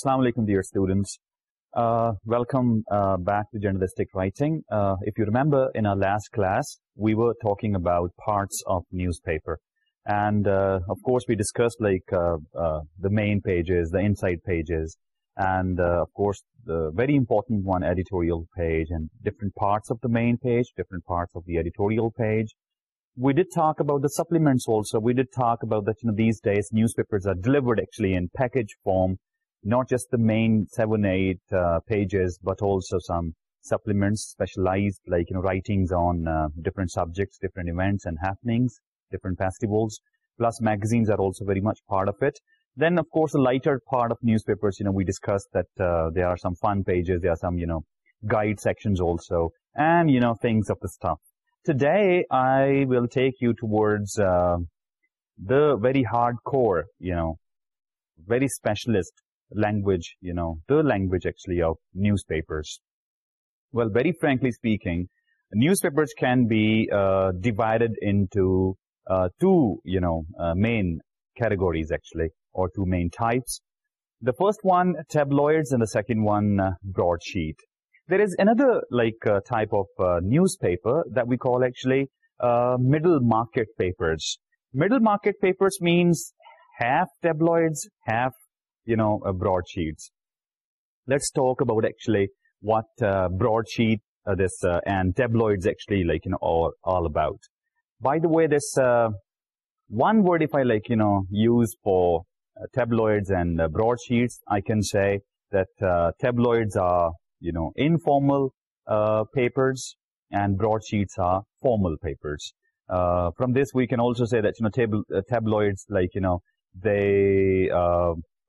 Assalamu alaikum dear students. Uh, welcome uh, back to journalistic writing. Uh, if you remember in our last class we were talking about parts of newspaper and of course we discussed like the main pages, the inside pages and of course the very important one editorial page and different parts of the main page, different parts of the editorial page. We did talk about the supplements also. We did talk about that you know, these days newspapers are delivered actually in package form not just the main seven, eight uh, pages, but also some supplements specialized, like, you know, writings on uh, different subjects, different events and happenings, different festivals, plus magazines are also very much part of it. Then, of course, the lighter part of newspapers, you know, we discussed that uh, there are some fun pages, there are some, you know, guide sections also, and, you know, things of the stuff. Today, I will take you towards the very hardcore, you know, very specialist language, you know, the language actually of newspapers. Well, very frankly speaking, newspapers can be uh, divided into uh, two, you know, uh, main categories actually, or two main types. The first one, tabloids, and the second one, broadsheet. There is another, like, type of newspaper that we call actually middle market papers. Middle market papers means half tabloids, half you know, uh, broadsheets. Let's talk about actually what uh, broadsheet uh, this and tabloids actually like, you know, are all about. By the way, this one word if I like, you know, use for tabloids and broadsheets, I can say that tabloids are, you know, informal papers and broadsheets are formal papers. From this, we can also say that, you know, tabloids, like, you know, they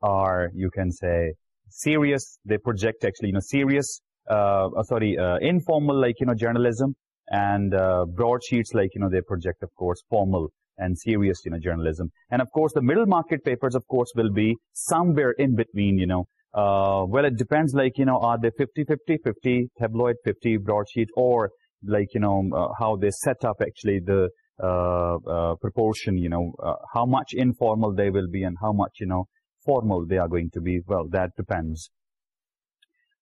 are, you can say, serious. They project actually, you know, serious, uh, uh, sorry, uh, informal like, you know, journalism and uh, broadsheets like, you know, they project, of course, formal and serious, you know, journalism. And of course, the middle market papers, of course, will be somewhere in between, you know. Uh, well, it depends, like, you know, are they 50-50, 50 tabloid, 50 broadsheet, or like, you know, um, uh, how they set up actually the uh, uh proportion, you know, uh, how much informal they will be and how much, you know, formal they are going to be. Well, that depends.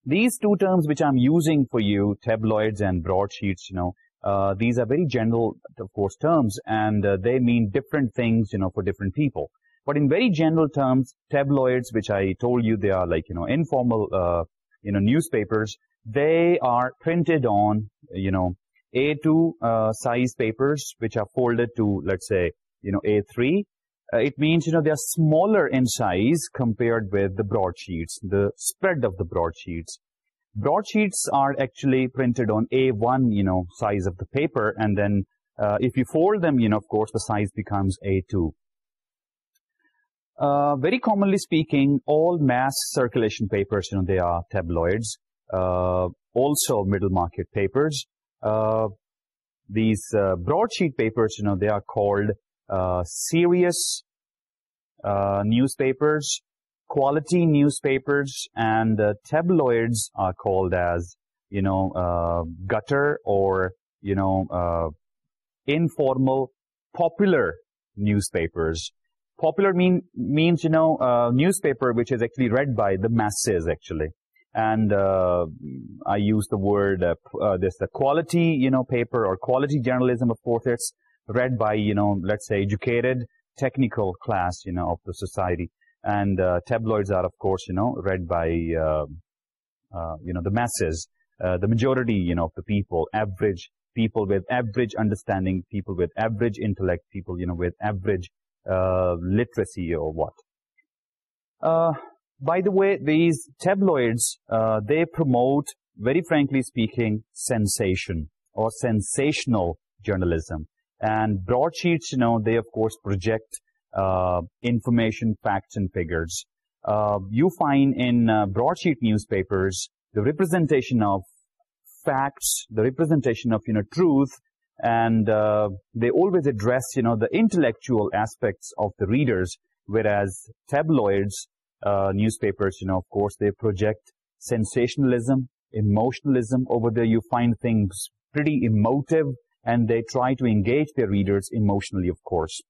These two terms which I'm using for you, tabloids and broadsheets, you know, uh, these are very general, of course, terms, and uh, they mean different things, you know, for different people. But in very general terms, tabloids, which I told you, they are like, you know, informal, uh, you know, newspapers, they are printed on, you know, A2 size papers, which are folded to, let's say, you know, A3, uh, it means you know they are smaller in size compared with the broadsheets the spread of the broadsheets. Broadsheets are actually printed on a1 you know size of the paper and then uh, if you fold them you know of course the size becomes a2 uh, very commonly speaking, all mass circulation papers, you know, they are tabloids, also middle market papers. These broadsheet papers, you know, they are called uh, serious uh, newspapers, quality newspapers, and uh, tabloids are called as, you know, gutter or, you know, informal popular newspapers. Popular mean, means, you know, newspaper which is actually read by the masses, actually. And I use the word, this the quality, you know, paper or quality journalism, of course, read by, you know, let's say, educated technical class, you know, of the society. And uh, tabloids are, of course, you know, read by, uh, uh, you know, the masses, the majority, you know, of the people, average people with average understanding, people with average intellect, people, you know, with average literacy or what. By the way, these tabloids, they promote, very frankly speaking, sensation or sensational journalism and broadsheets, you know, they of course project uh, information, facts and figures. Uh, you find in uh, broadsheet newspapers the representation of facts, the representation of, you know, truth, and they always address, you know, the intellectual aspects of the readers, whereas tabloids, newspapers, you know, of course, they project sensationalism, emotionalism. Over there you find things pretty emotive, and they try to engage their readers emotionally, of course.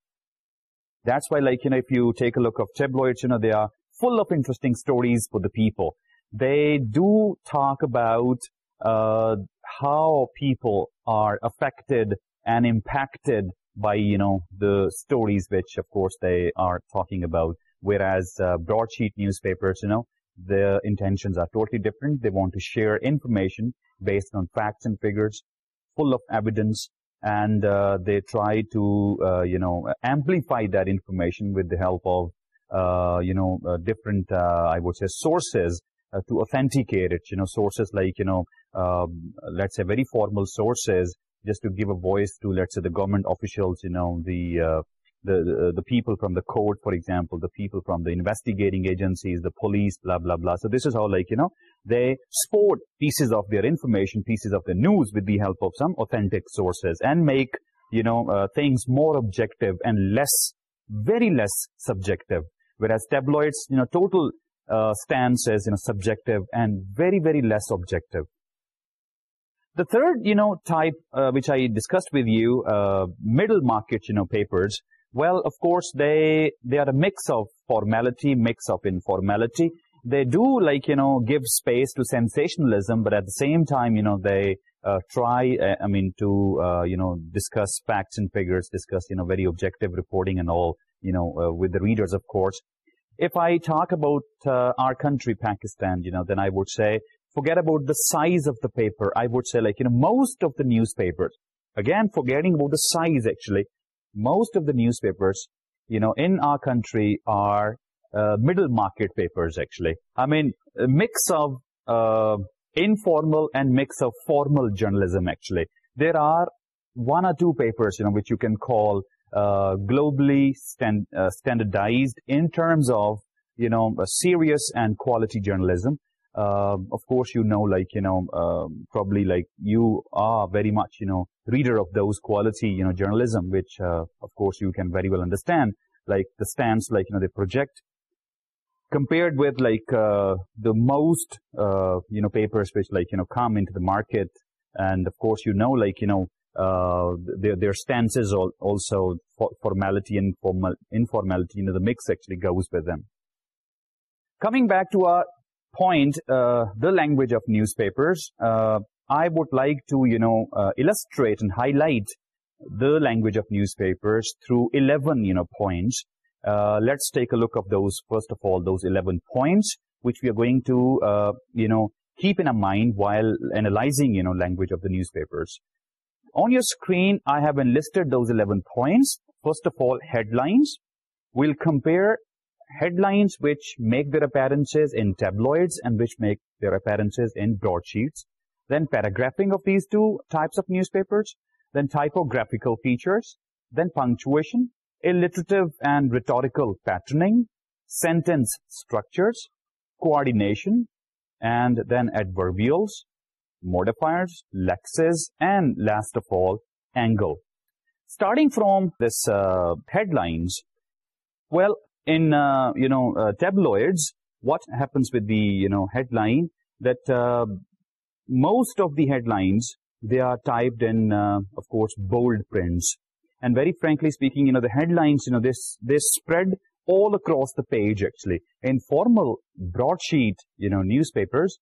That's why, like, you know, if you take a look of tabloids, you know, they are full of interesting stories for the people. They do talk about uh, how people are affected and impacted by, you know, the stories which, of course, they are talking about. Whereas uh, broadsheet newspapers, you know, their intentions are totally different. They want to share information based on facts and figures full of evidence and uh, they try to uh, you know amplify that information with the help of uh, you know different i would say sources to authenticate it. You know sources like you know um, let's say very formal sources just to give a voice to let's say the government officials you know the the, uh, the people from the court, for example, the people from the investigating agencies, the police, blah, blah, blah. So this is how, like, you know, they sport pieces of their information, pieces of the news with the help of some authentic sources and make, you know, uh, things more objective and less, very less subjective. Whereas tabloids, you know, total uh, stance is, you know, subjective and very, very less objective. The third, you know, type uh, which I discussed with you, middle market, you know, papers, well, of course, they they are a mix of formality, mix of informality. They do, like, you know, give space to sensationalism, but at the same time, you know, they uh, try—I uh, mean, to, uh, you know, discuss facts and figures, discuss, you know, very objective reporting and all, you know, with the readers, of course. If I talk about our country, Pakistan, you know, then I would say, forget about the size of the paper. I would say, like, you know, most of the newspapers, again, forgetting about the size, actually, most of the newspapers in our country are are country are middle market papers actually I mix of uh, informal and mix of formal journalism actually. There are one or two papers, you know, which you can call uh, globally stand, uh, standardized in terms of, you know, serious and quality journalism. Uh, of course, you know, like, you know, um, probably like you are very much, you know, reader of those quality, you know, journalism, which, uh, of course, you can very well understand, like the stance, like, you know, they project, compared with, like, uh, the most, uh, you know, papers which, like, you know, come into the market, and, of course, you know, like, you know, their their stances also formality and informality you know the mix actually goes with them. Coming back to our point the language of newspapers I would like to, you know, uh, illustrate and highlight the language of newspapers through 11, you know, points. Uh, let's take a look of those, first of all, those 11 points, which we are going to, uh, you know, keep in our mind while analyzing, you know, language of the newspapers. On your screen, I have enlisted those 11 points. First of all, headlines. We'll compare headlines which make their appearances in tabloids and which make their appearances in broadsheets then paragraphing of these two types of newspapers, then typographical features, then punctuation, alliterative and rhetorical patterning, sentence structures, coordination, and then adverbials, modifiers, lexis, and last of all, angle. Starting from this uh, headlines, well, in, uh, you know, uh, tabloids, what happens with the, you know, headline that most of the headlines they are typed in, uh, of course, bold prints. And very frankly speaking, you know, the headlines, you know, this no this all across the page actually. In formal broadsheet, you know, newspapers,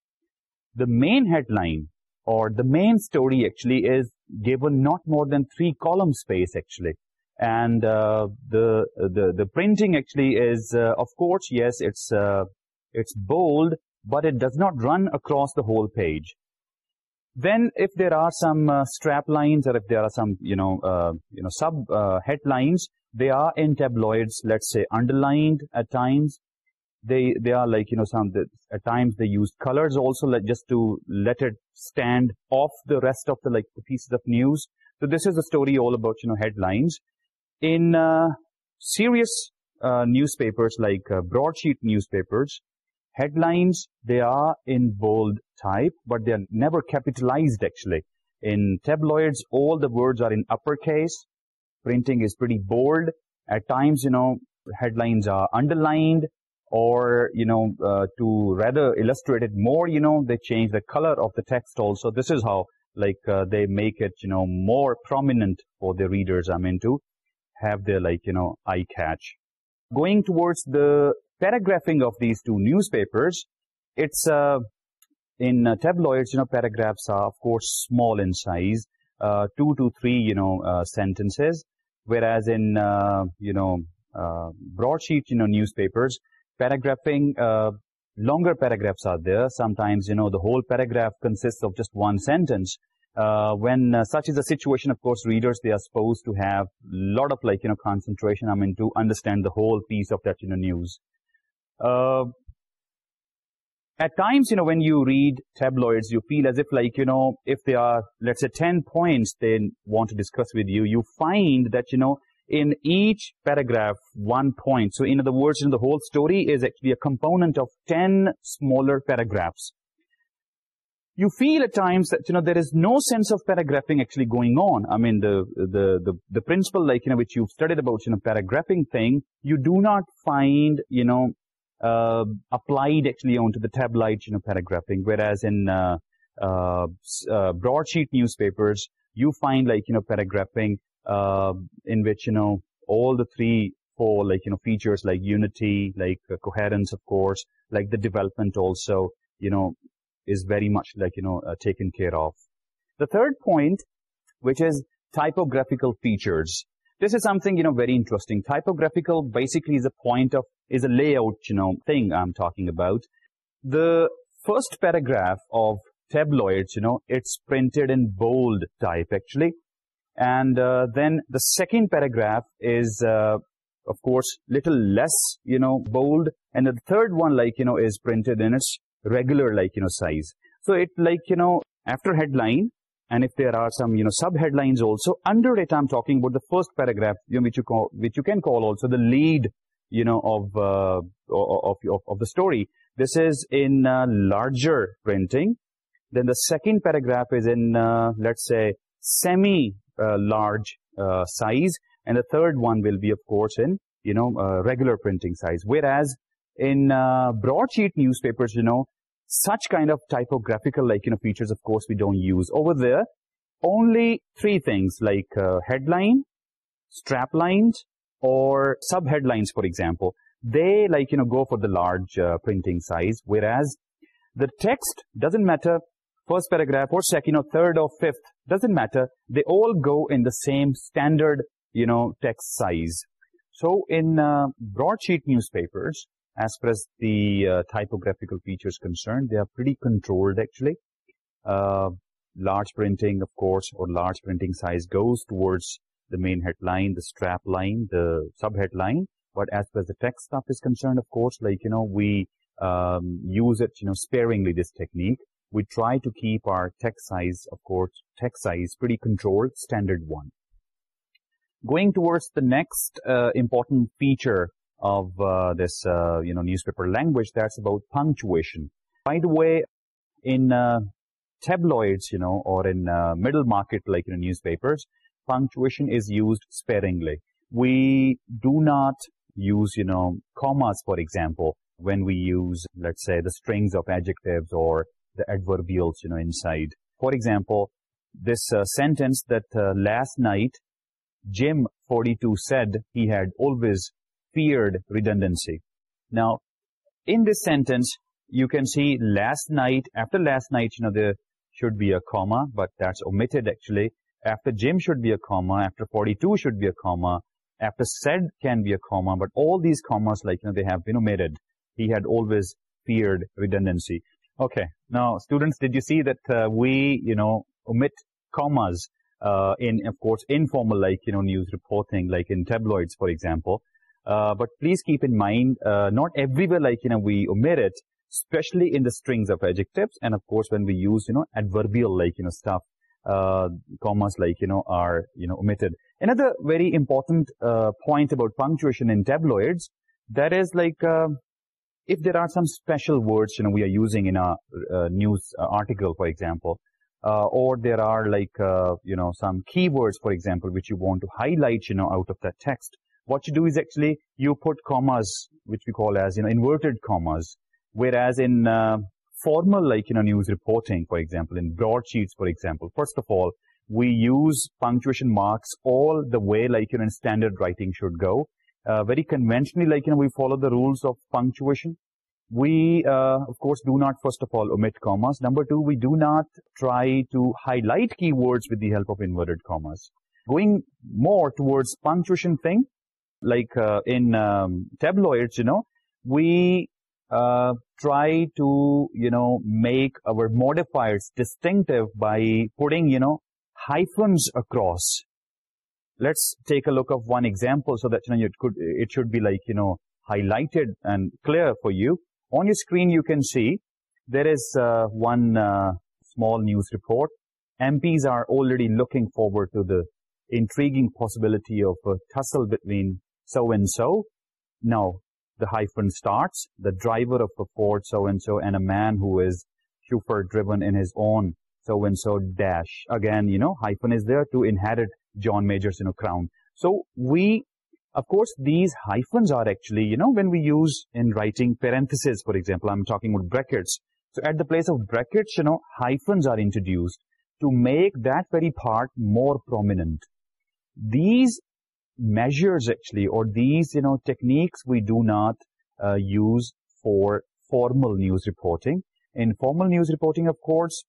the main headline or the main story actually is given not more than three column space actually. And uh, the, the, the printing actually is, uh, of course, yes, it's, uh, it's bold, but it does not run across the whole page then if there are some uh, strap lines or if there are some you know uh, you know sub uh, headlines they are in tabloids let's say underlined at times. They they are like you know some at times they use colors also just to let it stand off the rest of the like pieces of news. So this is a story all about you know headlines. In serious newspapers like broadsheet newspapers headlines they are in bold type but they are never capitalized actually. In tabloids all the words are in uppercase. Printing is pretty bold. At times you know headlines are underlined or you know uh, to rather illustrate it more you know they change the color of the text also. This is how like uh, they make it you know more prominent for the readers i mean to have their like you know eye catch. Going towards the Paragraphing of these two newspapers, papers uh, in uh, tabloids, you know, paragraphs are, of course, small in size, uh, two to three, you know, uh, sentences, whereas in, uh, you know, uh, broadsheet, you know, newspapers, paragraphing, uh, longer paragraphs are there. Sometimes, you know, the whole paragraph consists of just one sentence. Uh, when uh, such is the situation, of course, readers, they are supposed to have lot of, like, you know, concentration, I mean, to understand the whole piece of that, you know, news. Uh, at times, you know, when you read tabloids, you feel as if like, you know, if they are, let's say, 10 points they want to discuss with you, you find that, you know, in each paragraph, one point. So, in other words, in the whole story is actually a component of 10 smaller paragraphs. You feel at times that, you know, there is no sense of paragraphing actually going on. I mean, the the the, the principle, like, you know, which you've studied about, you know, paragraphing thing, you do not find, you know, um, applied actually onto the tabloid, you know, paragraphing. Whereas in uh, uh, uh, broadsheet newspapers, you find like you know, paragraphing um, in which you know all the three, four, like, you know, features like unity, like uh, coherence, of course, like the development also, you know, is very much like, you know, uh, taken care of. The third point, which is typographical features. This is something you know very interesting. Typographical basically is a point of is a layout you know thing I'm talking about. The first paragraph of tabloids, you know, it's printed in bold type actually. And uh, then the second paragraph is, uh, of course, little less, you know, bold. And the third one, like, you know, is printed in its regular, like, you know, size. So it, like, you know, after headline, and if there are some you know sub also under it i'm talking about the first paragraph which you call which you can call also the lead you know of uh, of, of the story. This is in uh, larger printing. Then the second paragraph is in uh, let's say semi-large size. And the third one will be of course in you know regular printing size. Whereas in broadsheet newspapers you know such kind of typographical like you know features of course we don't use. Over there only three things like uh, headline strap lines or sub headlines for example. They like you know go for the large uh, printing size whereas the text doesn't matter first paragraph or second or third or fifth doesn't matter. They all go in the same standard you know text size. So in uh, broadsheet newspapers as far as the uh, typographical features concerned, they are pretty controlled actually. Uh, large printing, of course, or large printing size goes towards the main headline, the strap line, the sub-headline. But as far as the text stuff is concerned, of course, like, you know, we um, use it, you know, sparingly, this technique. We try to keep our text size, of course, text size pretty controlled, standard one. Going towards the next uh, important feature of uh, this, uh, you know, newspaper language. That's about punctuation. By the way, in uh, tabloids, you know, or in uh, middle market like you know, newspapers, punctuation is used sparingly. We do not use, you know, commas, for example, when we use, let's say, the strings of adjectives or the adverbials, you know, inside. For example, this uh, sentence that uh, last night Jim 42 said he had always Feared redundancy. Now, in this sentence, you can see last night, after last night, you know, there should be a comma, but that's omitted actually. After Jim should be a comma, after 42 should be a comma, after said can be a comma, but all these commas, like, you know, they have been omitted. He had always feared redundancy. Okay, now, students, did you see that uh, we, you know, omit commas uh, in, of course, informal, like, you know, news reporting, like in tabloids, for example. But please keep in mind not everywhere we omit it especially in the strings of adjectives and of course when we use use you know adverbial like you know stuff commas like, you know, are, you know, omitted. Another very important uh, point about punctuation in tabloids, that is like, uh, if there are some special words, you know, we are using in a uh, news article, for example, uh, or there are like, uh, you know, some keywords, for example, which you want to highlight, you know, out of that text what you do is actually you put commas, which we call as, you know, inverted commas, whereas in uh, formal, like, you know, news reporting, for example, in broadsheets, for example, first of all, we use punctuation marks all the way, like, you know, in standard writing should go. Uh, very conventionally, like, you know, we follow the rules of punctuation. We, uh, of course, do not, first of all, omit commas. Number two, we do not try to highlight keywords with the help of inverted commas. Going more towards punctuation thing, like uh, in um, tabloids, you know, we uh, try to, you know, make our modifiers distinctive by putting, you know, hyphens across. Let's take a look of one example so that, you know, it, could, it should be like, you know, highlighted and clear for you. On your screen, you can see there is uh, one small news report. MPs are already looking forward to the intriguing possibility of a tussle between so and so. No, the hyphen starts, the driver of a Ford so and so, and a man who is chauffeur driven in his own so and so dash. Again, you know, hyphen is there to inherit John Major's, you know, crown. So we, of course, these hyphens are actually, you know, when we use in writing parentheses, for example, I'm talking about brackets. So at the place of brackets, you know, hyphens are introduced to make that very part more prominent. These measures actually or these you know techniques we do not uh, use for formal news reporting. In formal news reporting of course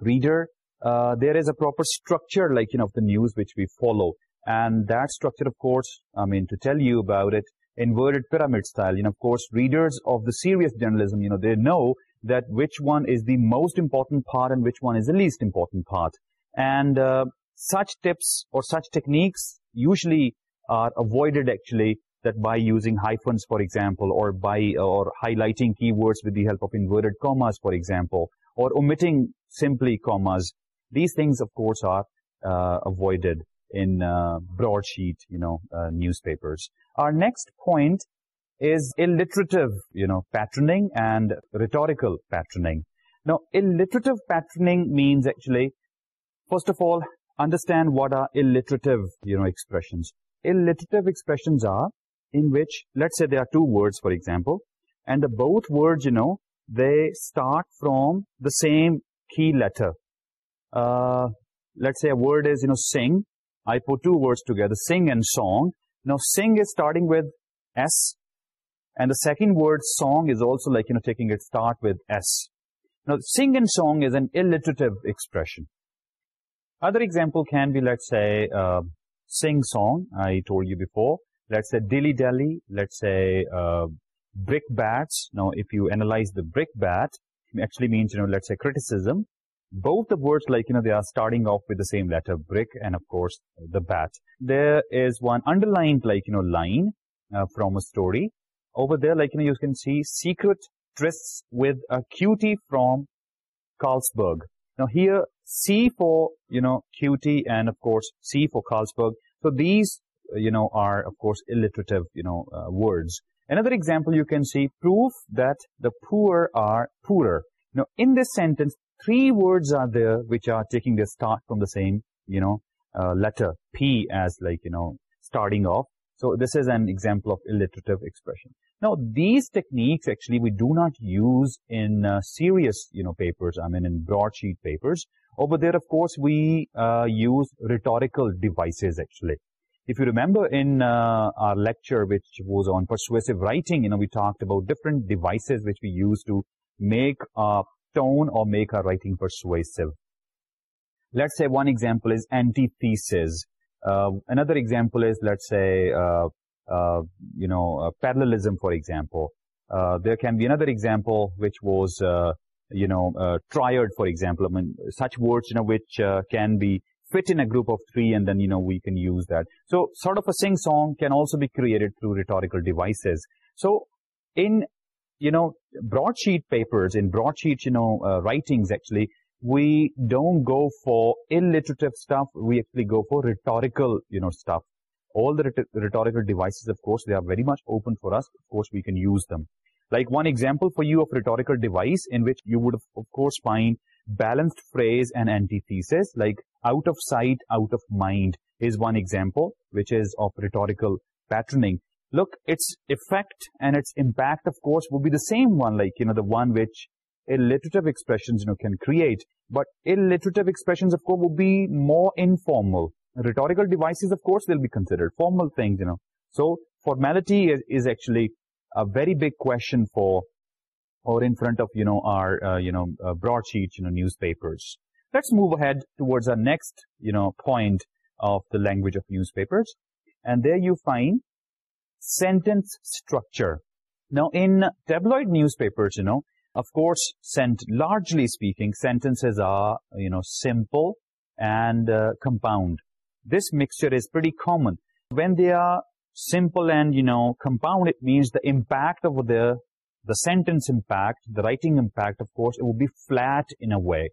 reader uh, there is a proper structure like you know of the news which we follow. And that structure of course i mean to tell you about it inverted pyramid style. You know of course readers of the serious journalism you know they know that which one is the most important part and which one is the least important part. And uh, such tips or such techniques Usually, are avoided actually that by using hyphens, for example, or by or highlighting keywords with the help of inverted commas, for example, or omitting simply commas. These things, of course, are uh, avoided in uh, broadsheet, you know, uh, newspapers. Our next point is alliterative, you know, patterning and rhetorical patterning. Now, alliterative patterning means actually, first of all, understand what are alliterative you know expressions. Alliterative expressions are in which let's say there are two words for example and the both words you know they start from the same key letter. Uh, let's say a word is you know sing. I put two words together sing and song. Now sing is starting with s and the second word song is also like you know taking it start with s. Now sing and song is an alliterative expression. Other example can be, let's say, sing song, I told you before. Let's say Dilly Dally, let's say uh, brick bats. Now, if you analyze the brick bat, it actually means, you know, let's say criticism. Both the words, like, you know, they are starting off with the same letter, brick and, of course, the bat. There is one underlined, like, you know, line uh, from a story. Over there, like, you know, you can see secret trysts with a cutie from Carlsberg. Now here C for no Q T and of course C for Carlsberg so these you know are of course alliterative you know words. Another example you can see, proof that the poor are poorer. Now, in this sentence, three words are there which are taking their start from the same, you know, uh, letter, P as like, you know, starting off. So, this is an example of alliterative expression. Now, these techniques actually we do not use in uh, serious, you know, papers, I mean in broadsheet papers. Over there, of course, we uh, use rhetorical devices actually. If you remember in uh, our lecture which was on persuasive writing, you know, we talked about different devices which we use to make a tone or make our writing persuasive. Let's say one example is antithesis. Uh, another example is, let's say, uh, uh, you know, uh, parallelism, for example. Uh, there can be another example which was, uh, you know, triad, for example. Such words, you know, which can be fit in a group of three and then, you know, we can use that. So sort of a sing-song can also be created through rhetorical devices. So in, you know, broadsheet papers, in broadsheet, you know, writings actually, we don't go for alliterative stuff, we actually go for rhetorical, you know, stuff all the rhetorical devices, of course, they are very much open for us. Of course, we can use them. Like one example for you of rhetorical device in which you would, of course, find balanced phrase and antithesis, like out of sight, out of mind is one example, which is of rhetorical patterning. Look, its effect and its impact, of course, would be the same one, like, you know, the one which alliterative expressions, you know, can create. But alliterative expressions, of course, would be more informal rhetorical devices, of course, they'll be considered formal things, you know. So formality is, is actually a very big question for or in front of, you know, our, uh, you know, uh, broadsheets, you know, newspapers. Let's move ahead towards our next, you know, point of the language of newspapers. And there you find sentence structure. Now, in tabloid newspapers, you know, of course, sent largely speaking, sentences are, you know, simple and uh, compound this mixture is pretty common. When they are simple and, you know, compound, it means the impact of the, the sentence impact, the writing impact, of course, it will be flat in a way.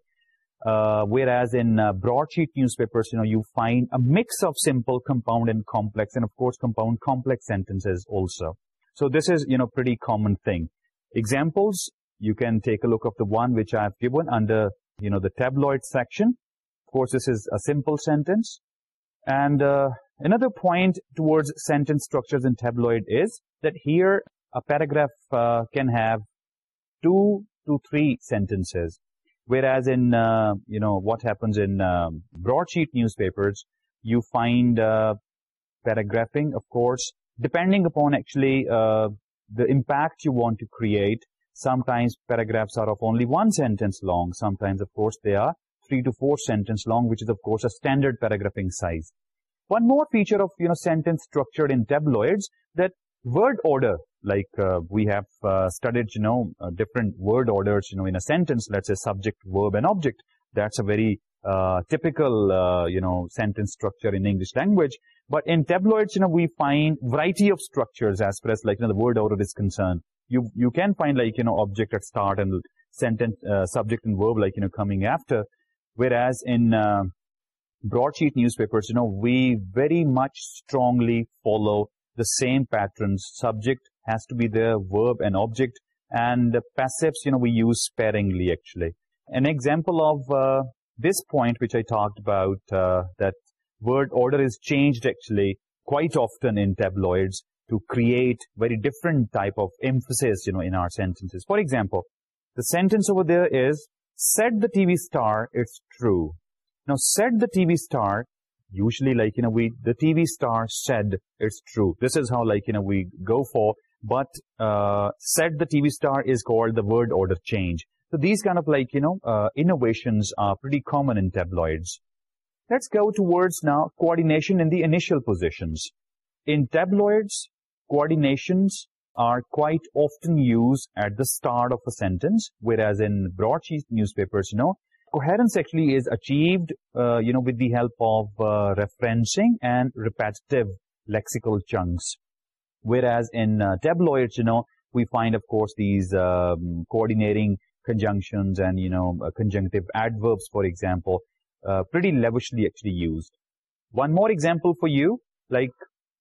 Uh, whereas in uh, broadsheet newspapers, you know, you find a mix of simple, compound, and complex, and of course, compound complex sentences also. So this is, you know, pretty common thing. Examples, you can take a look of the one which I have given under, you know, the tabloid section. Of course, this is a simple sentence. And uh, another point towards sentence structures in tabloid is that here a paragraph uh, can have two to three sentences. Whereas in uh, you know what happens in um, broadsheet newspapers you find uh, paragraphing of course depending upon actually uh, the impact you want to create. Sometimes paragraphs are of only one sentence long. Sometimes of course they are three to four sentence long, which is, of course, a standard paragraphing size. One more feature of, you know, sentence structure in tabloids, that word order, like uh, we have uh, studied, you know, uh, different word orders, you know, in a sentence, let's say subject, verb, and object, that's a very typical, you know, sentence structure in English language. But in tabloids, you know, we find variety of structures as far as, like, you know, the word order is concerned. You, you can find, like, you know, object at start and sentence, subject and verb, like, you know, coming after. Whereas in uh, broadsheet newspapers, you know, we very much strongly follow the same patterns. Subject has to be there, verb and object. And uh, passives, you know, we use sparingly actually. An example of uh, this point which I talked about—that uh, word order is changed actually quite often in tabloids to create very different type of emphasis, you know, in our sentences. For example, the sentence over there is, set the TV star is true. Now, set the TV star, usually like, you know, we, the TV star said it's true. This is how, like, you know, we go for, but uh, set the TV star is called the word order change. So, these kind of like, you know, uh, innovations are pretty common in tabloids. Let's go towards now coordination in the initial positions. In tabloids, coordinations are quite often used at the start of a sentence, whereas in broadsheet newspapers, you know, coherence actually is achieved, uh, you know, with the help of uh, referencing and repetitive lexical chunks. Whereas in uh, tabloids, you know, we find, of course, these um, coordinating conjunctions and, you know, uh, conjunctive adverbs, for example, pretty lavishly actually used. One more example for you, like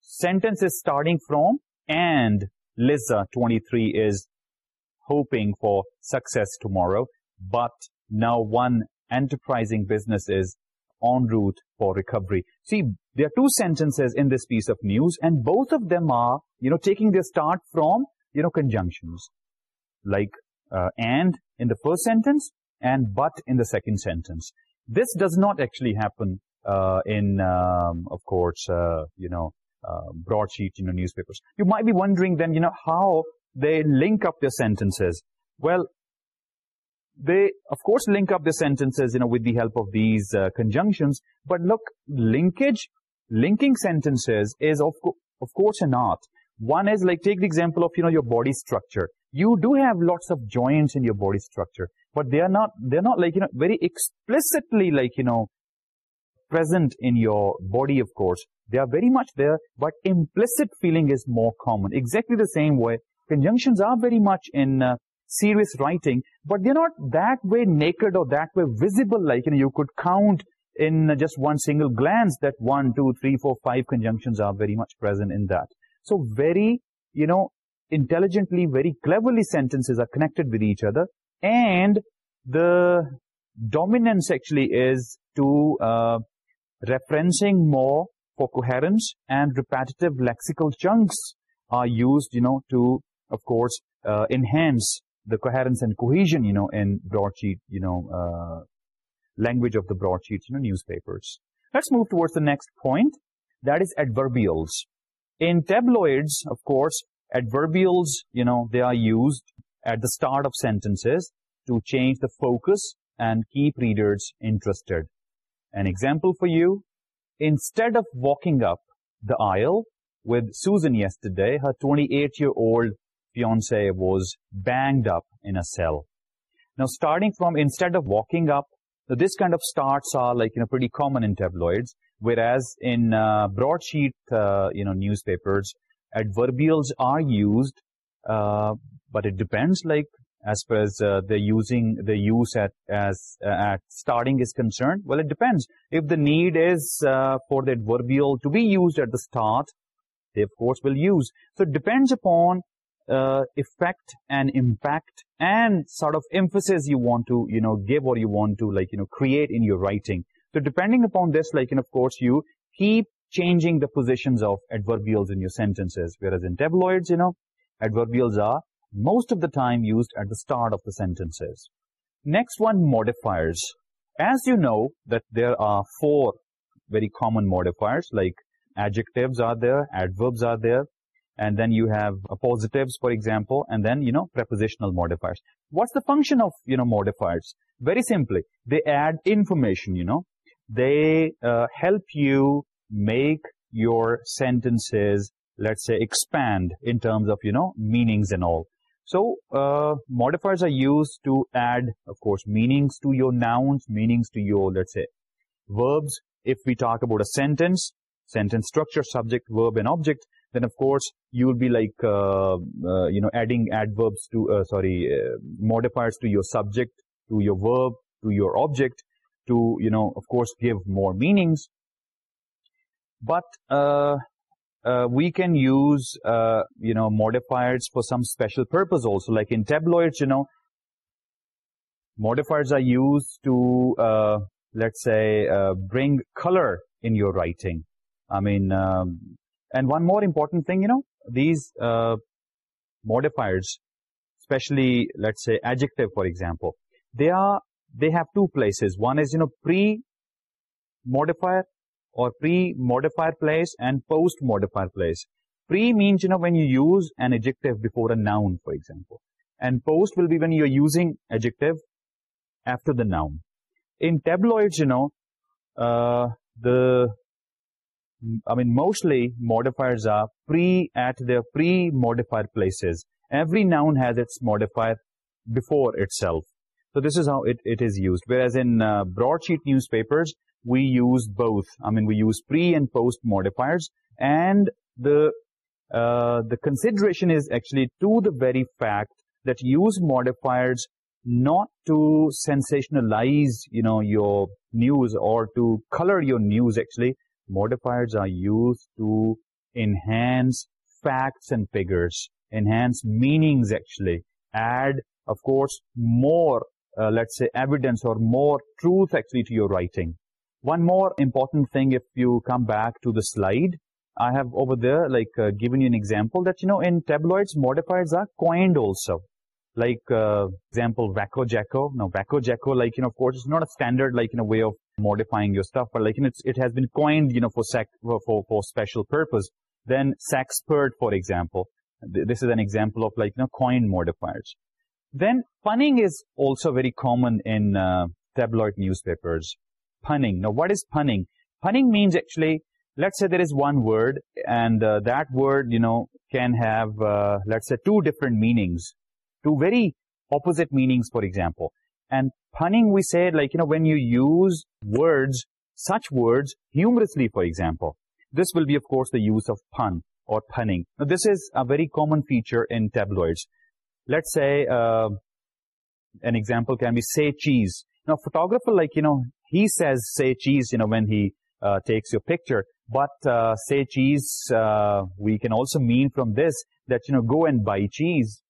sentences starting from and Liza 23 is hoping for success tomorrow, but now one enterprising business is en route for recovery. See, there are two sentences in this piece of news and both of them are, you know, taking their start from, you know, conjunctions. Like uh, and in the first sentence and but in the second sentence. This does not actually happen uh, in, um, of course, uh, you know, uh, Broadsheet in the newspapers. You might be wondering then, you know, how they link up their sentences. Well, they, of course, link up their sentences, you know, with the help of these uh, conjunctions. But look, linkage, linking sentences is, of, of course, an art. One is, like, take the example of, you know, your body structure. You do have lots of joints in your body structure, but they are not, they're not, like, you know, very explicitly, like, you know, present in your body, of course they are very much there, but implicit feeling is more common. Exactly the same way, conjunctions are very much in uh, serious writing, but they're not that way naked or that way visible, like you know, you could count in just one single glance that one, two, three, four, five conjunctions are very much present in that. So very, you know, intelligently, very cleverly sentences are connected with each other, and the dominance actually is to uh, referencing more for coherent and repetitive lexical chunks are used, you know, to, of course, uh, enhance the coherence and cohesion, you know, in broadsheet, you know, uh, language of the broadsheets, you know, newspapers. Let's move towards the next point, that is adverbials. In tabloids, of course, adverbials, you know, they are used at the start of sentences to change the focus and keep readers interested. An example for you Instead of walking up the aisle with Susan yesterday, her 28 year old fiance was banged up in a cell. Now starting from instead of walking up, this kind of starts are like you know pretty common in tabloids whereas in uh, broadsheet uh, you know newspapers adverbials are used uh, but it depends like as far as uh, the using the use at as uh, at starting is concerned? Well it depends. If the need is uh, for the adverbial to be used at the start they of course will use. So it depends upon effect and impact and sort of emphasis you want to you know give or you want to like you know create in your writing. So depending upon this like and of course you keep changing the positions of adverbials in your sentences. Whereas in tabloids you know adverbials are most of the time used at the start of the sentences. Next one, modifiers. As you know that there are four very common modifiers like adjectives are there, adverbs are there, and then you have appositives, for example, and then, you know, prepositional modifiers. What's the function of, you know, modifiers? Very simply, they add information, you know. They uh, help you make your sentences, let's say, expand in terms of, you know, meanings and all. So uh, modifiers are used to add, of course, meanings to your nouns, meanings to your let's say verbs. If we talk about a sentence sentence structure subject verb and object then of course you will be like uh, uh, you know adding adverbs to uh, sorry uh, modifiers to your subject to your verb to your object to you know of course give more meanings. But uh, uh, we can use, uh, you know, modifiers for some special purpose also. Like in tabloids, you know, modifiers are used to, uh, let's say, bring color in your writing. I mean, um, and one more important thing, you know, these modifiers, especially, let's say, adjective, for example, they are, they have two places. One is, you know, pre-modifier or pre-modifier place and post-modifier place. Pre means, you know, when you use an adjective before a noun, for example. And post will be when you are using adjective after the noun. In tabloids, you know, uh, the, I mean, mostly modifiers are pre at their pre-modifier places. Every noun has its modifier before itself. So this is how it, it is used. Whereas in uh, broadsheet newspapers, we use both. I mean, we use pre and post modifiers. And the, uh, the consideration is actually to the very fact that use modifiers not to sensationalize, you know, your news or to color your news actually. Modifiers are used to enhance facts and figures, enhance meanings actually, add, of course, more uh, let's say evidence or more truth actually to your writing. One more important thing, if you come back to the slide, I have over there like uh, given you an example that you know in tabloids modifiers are coined also. like uh, example Wacko Jacko. now Wacko Jacko, like you know of course it's not a standard like in a way of modifying your stuff but like you it's it has been coined you know for sec for for special purpose then sexpert for example this is an example of like you know coin modifiers then punning is also very common in uh, tabloid newspapers. Punning. Now, what is punning? Punning means actually, let's say there is one word and uh, that word, you know, can have, uh, let's say, two different meanings, two very opposite meanings, for example. And punning, we say, like, you know, when you use words, such words, humorously, for example. This will be, of course, the use of pun or punning. Now, this is a very common feature in tabloids let's say uh, an example can be say cheese. Now photographer like you know he says say cheese you know when he uh, takes your picture. But uh, say cheese we can also mean from this that you know go and buy cheese.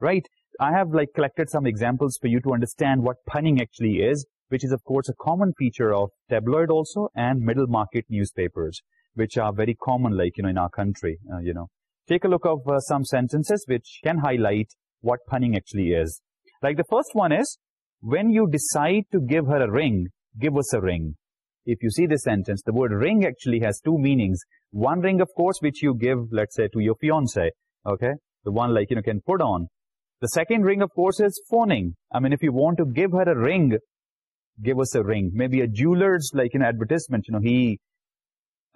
Right? I have like collected some examples for you to understand what punning actually is which is of course a common feature of tabloid also and middle market newspapers which are very common like you know in our country you know take a look of uh, some sentences which can highlight what punning actually is. Like the first one is, when you decide to give her a ring, give us a ring. If you see this sentence, the word ring actually has two meanings. One ring, of course, which you give, let's say, to your fiance, okay? The one like, you know, can put on. The second ring, of course, is phoning. I mean, if you want to give her a ring, give us a ring. Maybe a jeweler's, like, an advertisement, you know, he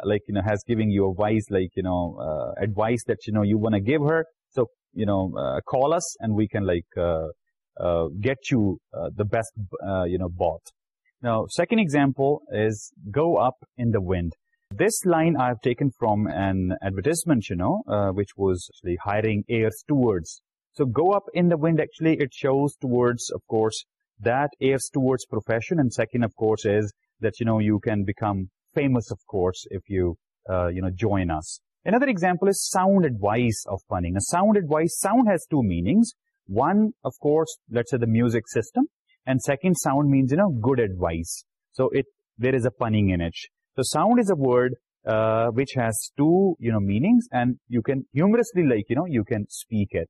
like, you know, has giving you advice, like, you know, uh, advice that, you know, you want to give her. So, you know, uh, call us and we can like, uh, uh, get you uh, the best, uh, you know, bot. Now, second example is go up in the wind. This line I've taken from an advertisement, you know, uh, which was actually hiring air stewards. So go up in the wind, actually, it shows towards, of course, that air stewards profession. And second, of course, is that, you know, you can become famous, of course, if you, uh, you know, join us. Another example is sound advice of punning. A sound advice, sound has two meanings. One, of course, let's say the music system. And second, sound means, you know, good advice. So it, there is a punning in it. So sound is a word uh, which has two, you know, meanings and you can humorously, like, you know, you can speak it.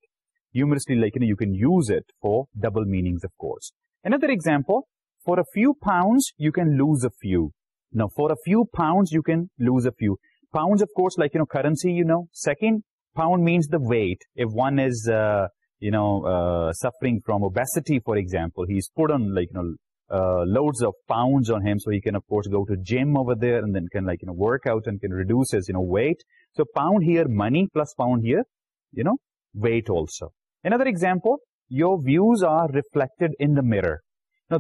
Humorously, like, you know, you can use it for double meanings, of course. Another example, for a few pounds, you can lose a few. Now, for a few pounds, you can lose a few. Pounds, of course, like, you know, currency, you know. Second, pound means the weight. If one is, uh, you know, uh, suffering from obesity, for example, he's put on, like, you know, uh, loads of pounds on him so he can of course go to gym over there and then can like you know work out and can reduce his you know weight so pound here money plus pound here you know weight also another example your views are reflected in the mirror now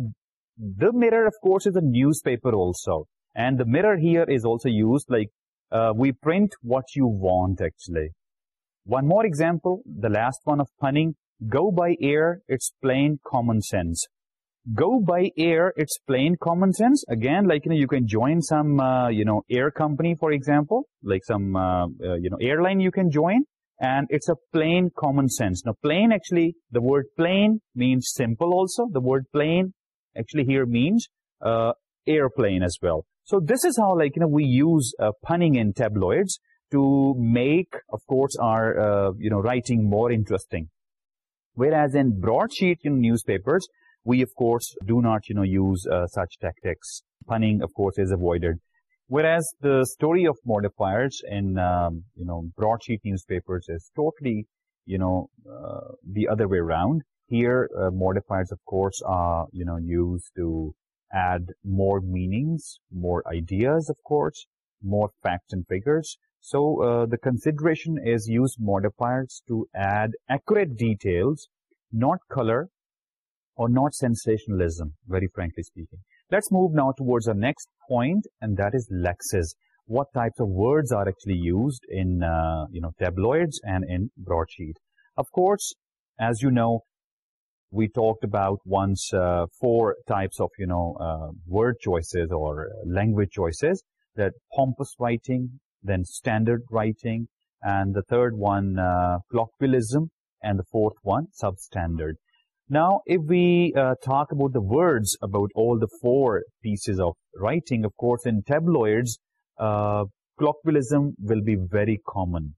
the mirror of course is a newspaper also and the mirror here is also used like uh, we print what you want actually. One more example, the last one of punning. Go by air, it's plain common sense. Go by air, it's plain common sense. Again, like, you can join some, uh, you know, air company, for example, like some, uh, you know, airline you can join, and it's a plain common sense. Now, plain, actually, the word plain means simple also. The word plain actually here means airplane as well. So this is how like, you know, we use uh, punning in tabloids to make, of course, our, uh, you know, writing more interesting. Whereas in broadsheet newspapers, we, of course, do not, you know, use uh, such tactics. Punning, of course, is avoided. Whereas the story of modifiers in, um, you know, broadsheet newspapers is totally, you know, the other way around. Here, modifiers, of course, are, you know, used to, add more meanings, more ideas, of course, more facts and figures. So uh, the consideration is use modifiers to add accurate details, not color or not sensationalism, very frankly speaking. Let's move now towards our next point, and that is lexis. What types of words are actually used in uh, you know tabloids and in broadsheet? Of course, as you know, we talked about once uh, four types of, you know, uh, word choices or language choices, that pompous writing, then standard writing, and the third one, uh, colloquialism, and the fourth one, substandard. Now, if we uh, talk about the words, about all the four pieces of writing, of course, in tabloids, uh, colloquialism will be very common.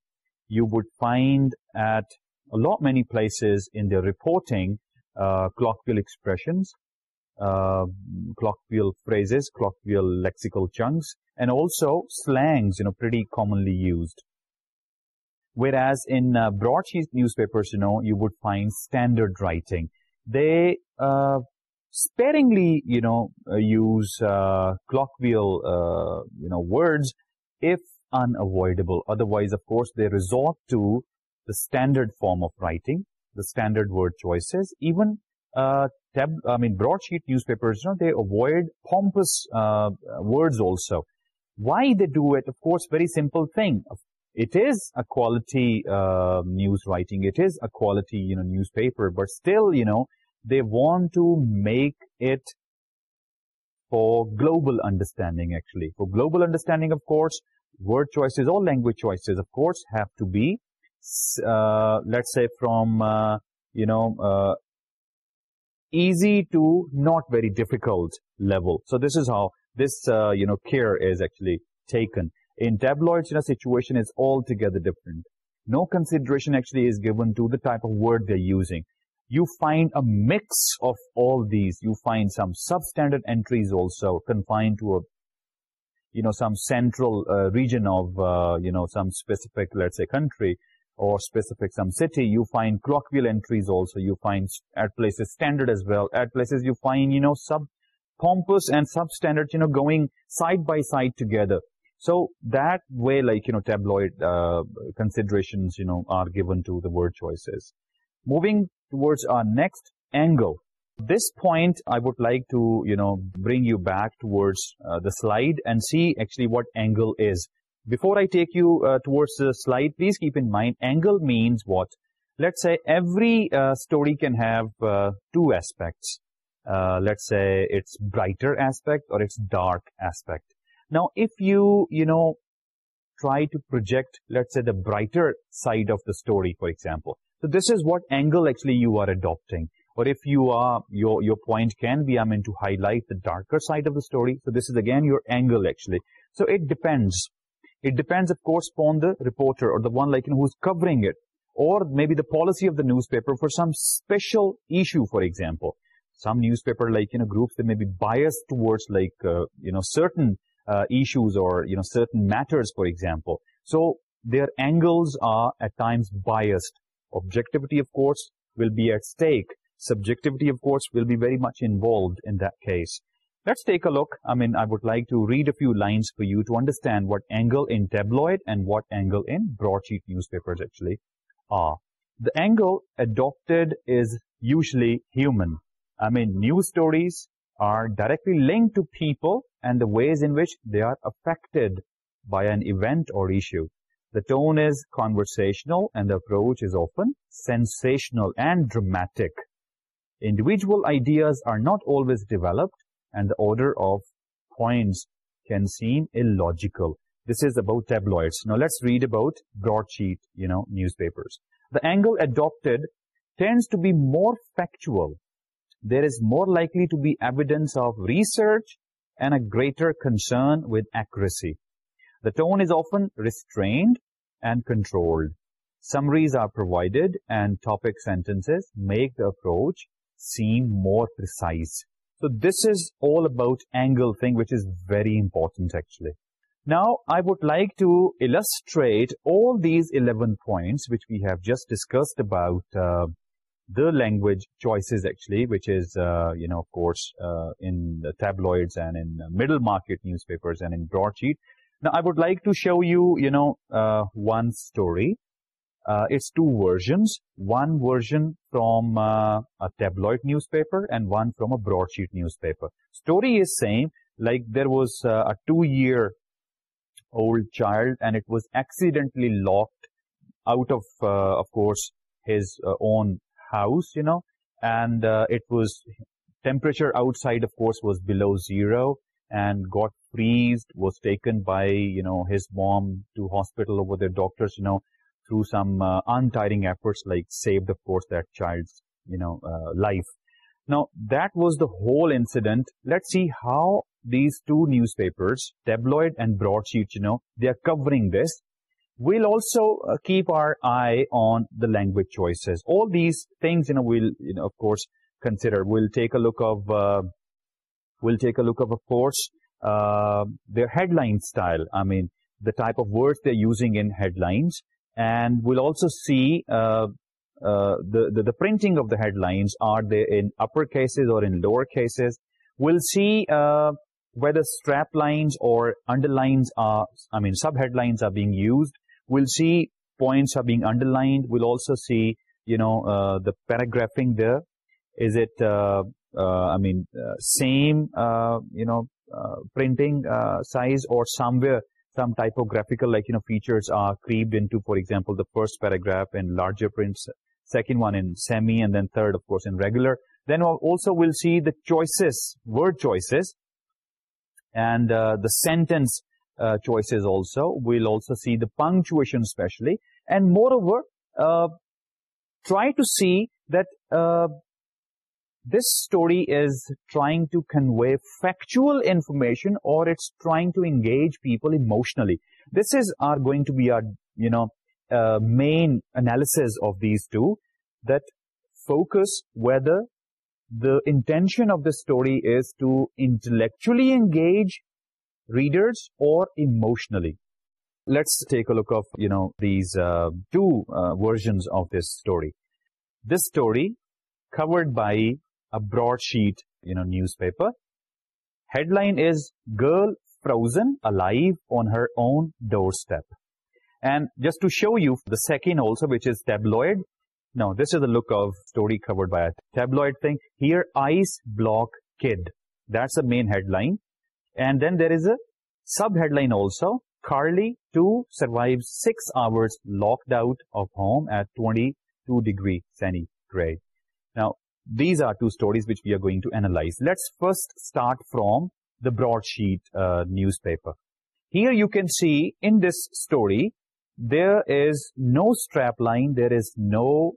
You would find at a lot many places in their reporting, colloquial expressions, uh, phrases, colloquial lexical chunks, and also slangs, you know, pretty commonly used. Whereas in uh, broadsheet newspapers, you know, you would find standard writing. They uh, sparingly, you know, uh, use uh, you know, words if unavoidable. Otherwise, of course, they resort to the standard form of writing, the standard word choices. Even uh, tab I mean broadsheet newspapers, you know, they avoid pompous uh, words also. Why they do it? Of course, very simple thing. It is a quality uh, news writing. It is a quality you know newspaper. But still, you know, they want to make it for global understanding, actually. For global understanding, of course, word choices or language choices, of course, have to be let's say from you know easy to not very difficult level so this is how this you know care is actually taken in tabloid situation is all together different no consideration actually is given to the type of word they using you find a mix of all these you find some sub standard entries also confined to you know some central region of you know some specific let's a country or specific some city, you find colloquial entries also, you find at places standard as well, at places you find, you know, sub pompous and substandard, you know, going side by side together. So that way, like, you know, tabloid uh, considerations, you know, are given to the word choices. Moving towards our next angle. This point, I would like to, you know, bring you back towards uh, the slide and see actually what angle is before I take you uh, towards the slide, please keep in mind, angle means what? Let's say every uh, story can have uh, two aspects. Let's say it's brighter aspect or it's dark aspect. Now, if you, you know, try to project, let's say, the brighter side of the story, for example. So, this is what angle actually you are adopting. Or if you are, your, your point can be, I mean, to highlight the darker side of the story. So, this is again your angle actually. So, it depends. It depends, of course, upon the reporter or the one like you know, who's covering it or maybe the policy of the newspaper for some special issue, for example. Some newspaper like, you know, groups that may be biased towards like, uh, you know, certain uh, issues or, you know, certain matters, for example. So their angles are at times biased. Objectivity, of course, will be at stake. Subjectivity, of course, will be very much involved in that case. Let's take a look. I mean, I would like to read a few lines for you to understand what angle in tabloid and what angle in broadsheet newspapers actually are. The angle adopted is usually human. I mean, news stories are directly linked to people and the ways in which they are affected by an event or issue. The tone is conversational and the approach is often sensational and dramatic. Individual ideas are not always developed and the order of points can seem illogical. This is about tabloids. Now let's read about broadsheet, you know, newspapers. The angle adopted tends to be more factual. There is more likely to be evidence of research and a greater concern with accuracy. The tone is often restrained and controlled. Summaries are provided and topic sentences make the approach seem more precise. So this is all about angle thing, which is very important actually. Now, I would like to illustrate all these 11 points which we have just discussed about uh, the language choices actually, which is, uh, you know, of course, uh, in the tabloids and in middle market newspapers and in broadsheet. Now, I would like to show you, you know, uh, one story uh, its two versions, one version from uh, a tabloid newspaper and one from a broadsheet newspaper. Story is same, like there was uh, a two-year-old child and it was accidentally locked out of, of course, his own house, you know, and it was, temperature outside, of course, was below zero and got freezed, was taken by, you know, his mom to hospital over there, doctors, you know, through some uh, untiring efforts like save the force, that child's you know uh, life. Now that was the whole incident. Let's see how these two newspapers tabloid and broadsheet you know they are covering this. We'll also uh, keep our eye on the language choices. All these things you know we'll of course consider. We'll take a look of we'll take a look of of course their headline style. I mean the type of words they're using in headlines and we'll also see uh, uh, the, the, printing of the headlines. Are they in upper cases or in lower cases? We'll see uh, whether strap lines or underlines are, I mean, subheadlines are being used. We'll see points are being underlined. We'll also see, you know, the paragraphing there. Is it, I mean, same, you know, printing size or somewhere some typographical like, you know, features are creeped into, for example, the first paragraph in larger prints, second one in semi, and then third, of course, in regular. Then also we'll see the choices, word choices, and uh, the sentence uh, choices also. We'll also see the punctuation especially. And moreover, uh, try to see that uh, this story is trying to convey factual information or it's trying to engage people emotionally. This is our going to be our, you know, uh, main analysis of these two that focus whether the intention of the story is to intellectually engage readers or emotionally. Let's take a look of, you know, these uh, two uh, versions of this story. This story, covered by a broadsheet in a newspaper. Headline is Girl Frozen Alive on Her Own Doorstep. And just to show you the second also, which is tabloid. Now, this is the look of story covered by a tabloid thing. Here, Ice Block Kid. That's the main headline. And then there is a sub-headline also. Carly 2 survives six hours locked out of home at 22 degree centigrade. Now, these are two stories which we are going to analyze. Let's first start from the broadsheet uh, newspaper. Here you can see in this story, there is no strapline, there is no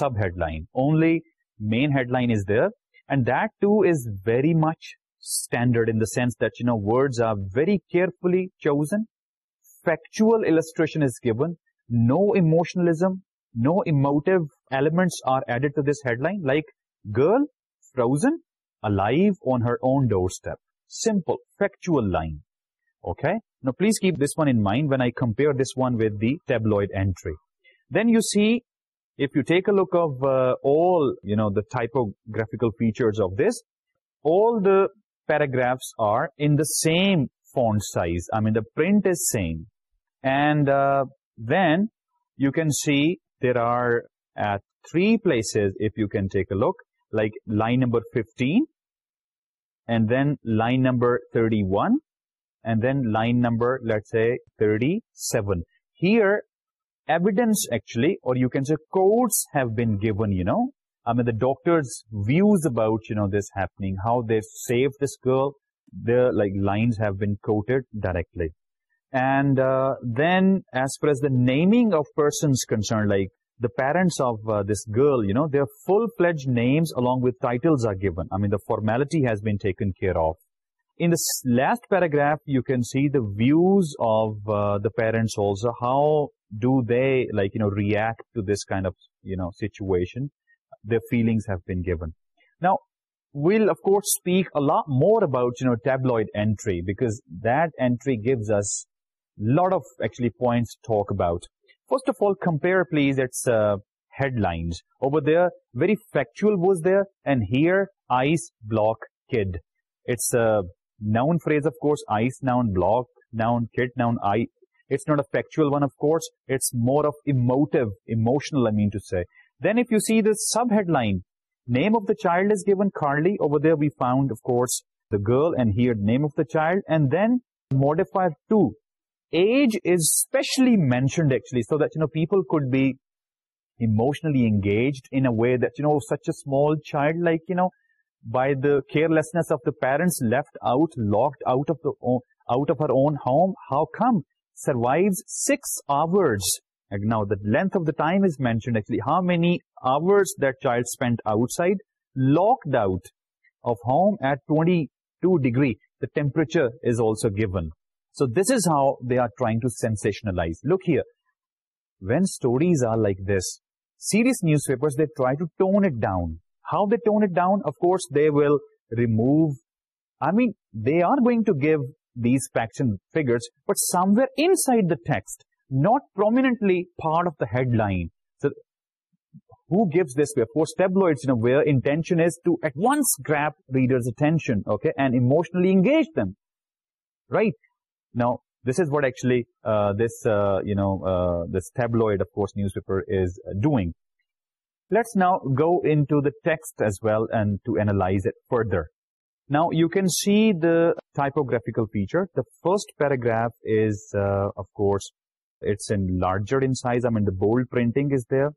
subheadline, Only main headline is there. And that too is very much standard in the sense that, you know, words are very carefully chosen. Factual illustration is given. No emotionalism, no emotive elements are added to this headline. Like girl frozen alive on her own doorstep. Simple factual line. Okay. Now please keep this one in mind when I compare this one with the tabloid entry. Then you see, if you take a look of uh, all, you know, the typographical features of this, all the paragraphs are in the same font size. I mean, the print is same. And uh, then you can see there are at three places, if you can take a look, like line number fifteen, and then line number thirty-one, and then line number let's say thirty-seven. Here, evidence actually, or you can say, quotes have been given. You know, I mean, the doctor's views about, you know, this happening, how they've saved this girl, the, like, lines have been quoted directly. And uh, then, as far as the naming of persons concerned, like, the parents of uh, this girl, you know, their full-fledged names along with titles are given. I mean, the formality has been taken care of. In the last paragraph, you can see the views of uh, the parents also. How do they, like, you know, react to this kind of, you know, situation? Their feelings have been given. Now, we'll, of course, speak a lot more about, you know, tabloid entry because that entry gives us a lot of, actually, points to talk about. First of all, compare please its uh, headlines. Over there, very factual was there. And here, ice block kid. It's a noun phrase, of course. Ice, noun, block, noun, kid, noun, I. It's not a factual one, of course. It's more of emotive, emotional, I mean to say. Then if you see the sub-headline, name of the child is given Carly. Over there, we found, of course, the girl. And here, name of the child. And then, modifier too age is specially mentioned actually so that you know people could be emotionally engaged in a way that you know such a small child like you know by the carelessness of the parents left out locked out of the out of her own home how come survives six hours? Now the length of the time is mentioned actually. How many hours that child spent outside locked out of home at 22 degree the temperature is also given. So this is how they are trying to sensationalize. Look here, when stories are like this, serious newspapers, they try to tone it down. How they tone it down? Of course, they will remove, I mean, they are going to give these facts and figures, but somewhere inside the text, not prominently part of the headline. So who gives this? Of course, tabloids, you know, their intention is to at once grab readers' attention, okay, and emotionally engage them. Right? Now, this is what actually uh, this, uh, you know, uh, this tabloid, of course, newspaper is doing. Let's now go into the text as well and to analyze it further. Now, you can see the typographical feature. The first paragraph is, of course, it's in larger in size. I mean, the bold printing is there.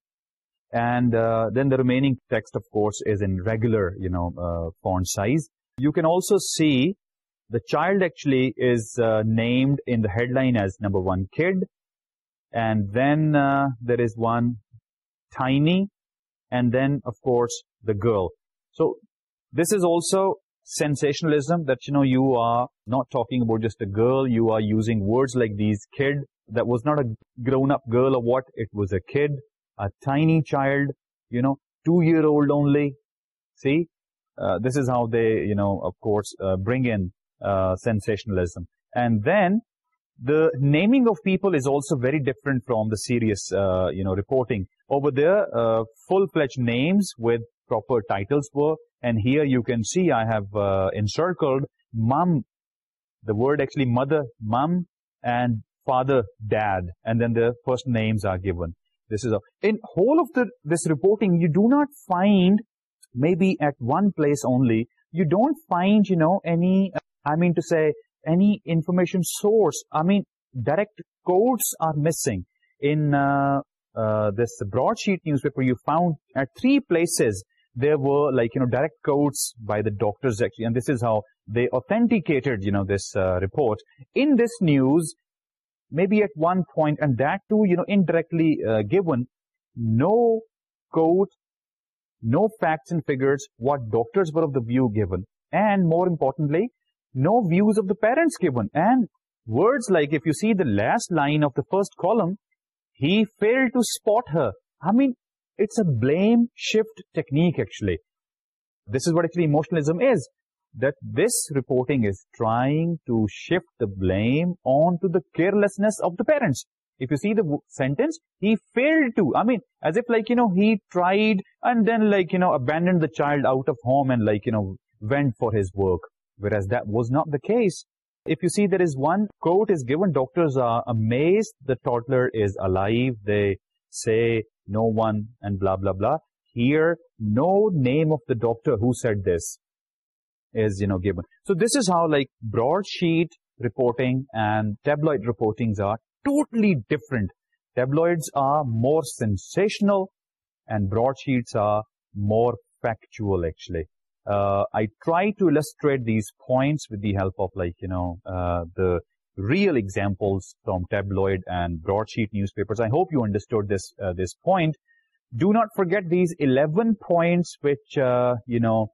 And then the remaining text, of course, is in regular, you know, font size. You can also see the child actually is uh, named in the headline as number one kid. And then uh, there is one tiny. And then of course the girl. So this is also sensationalism that you know you are not talking about just a girl. You are using words like these kid that was not a grown up girl or what. It was a kid a tiny child you know two year old only. See? Uh, this is how they you know of course bring in uh, sensationalism. And then the naming of people is also very different from the serious, uh, you know, reporting. Over there, uh, full-fledged names with proper titles were, and here you can see I have encircled mom, the word actually mother, mom, and father, dad, and then the first names are given. This is in whole of the, this reporting, you do not find, maybe at one place only, you don't find, you know, any... I mean to say, any information source, I mean, direct quotes are missing. In uh, uh, this broadsheet newspaper, you found at three places, there were like, you know, direct quotes by the doctors actually, and this is how they authenticated, you know, this uh, report. In this news, maybe at one point, and that too, you know, indirectly given, no quote, no facts and figures, what doctors were of the view given. And more importantly, no views of the parents given. And words like, if you see the last line of the first column, he failed to spot her. I mean, it's a blame shift technique actually. This is what actually emotionalism is. That this reporting is trying to shift the blame onto the carelessness of the parents. If you see the sentence, he failed to. I mean, as if like, you know, he tried and then like, you know, abandoned the child out of home and like, you know, went for his work whereas that was not the case. If you see there is one quote is given, doctors are amazed the toddler is alive. They say no one and blah, blah, blah. Here, no name of the doctor who said this is, you know, given. So this is how like broadsheet reporting and tabloid reportings are totally different. Tabloids are more sensational and broadsheets are more factual actually. Uh, I try to illustrate these points with the help of like, you know, uh, the real examples from tabloid and broadsheet newspapers. I hope you understood this, uh, this point. Do not forget these 11 points which, you know,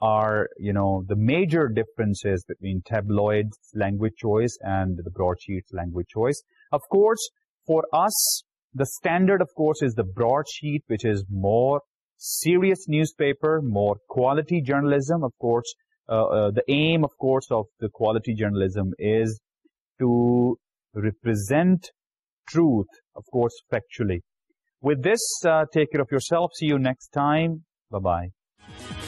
are, you know, the major differences between tabloid language choice and the broadsheet language choice. Of course, for us, the standard, of course, is the broadsheet, which is more serious newspaper, more quality journalism, of course. Uh, uh, the aim, of course, of the quality journalism is to represent truth, of course, factually. With this, uh, take care of yourself. See you next time. Bye-bye.